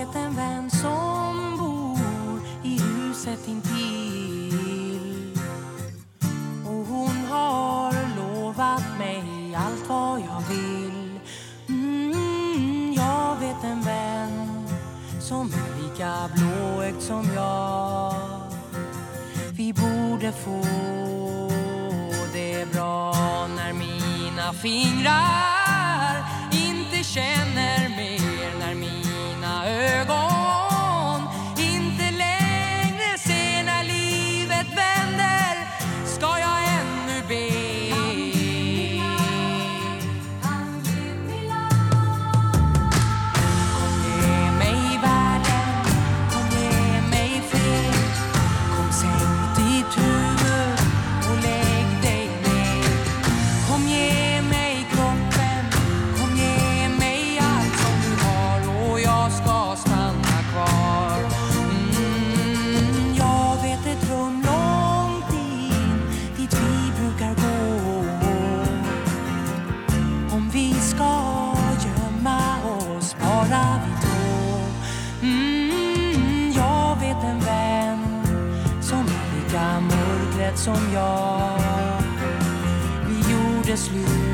vet en vän som bor i huset intill. Och hon har lovat mig allt vad jag vill. Mm, jag vet en vän som är lika blåögd som jag. Vi borde få det bra när mina fingrar som jag. Vi gjorde slut.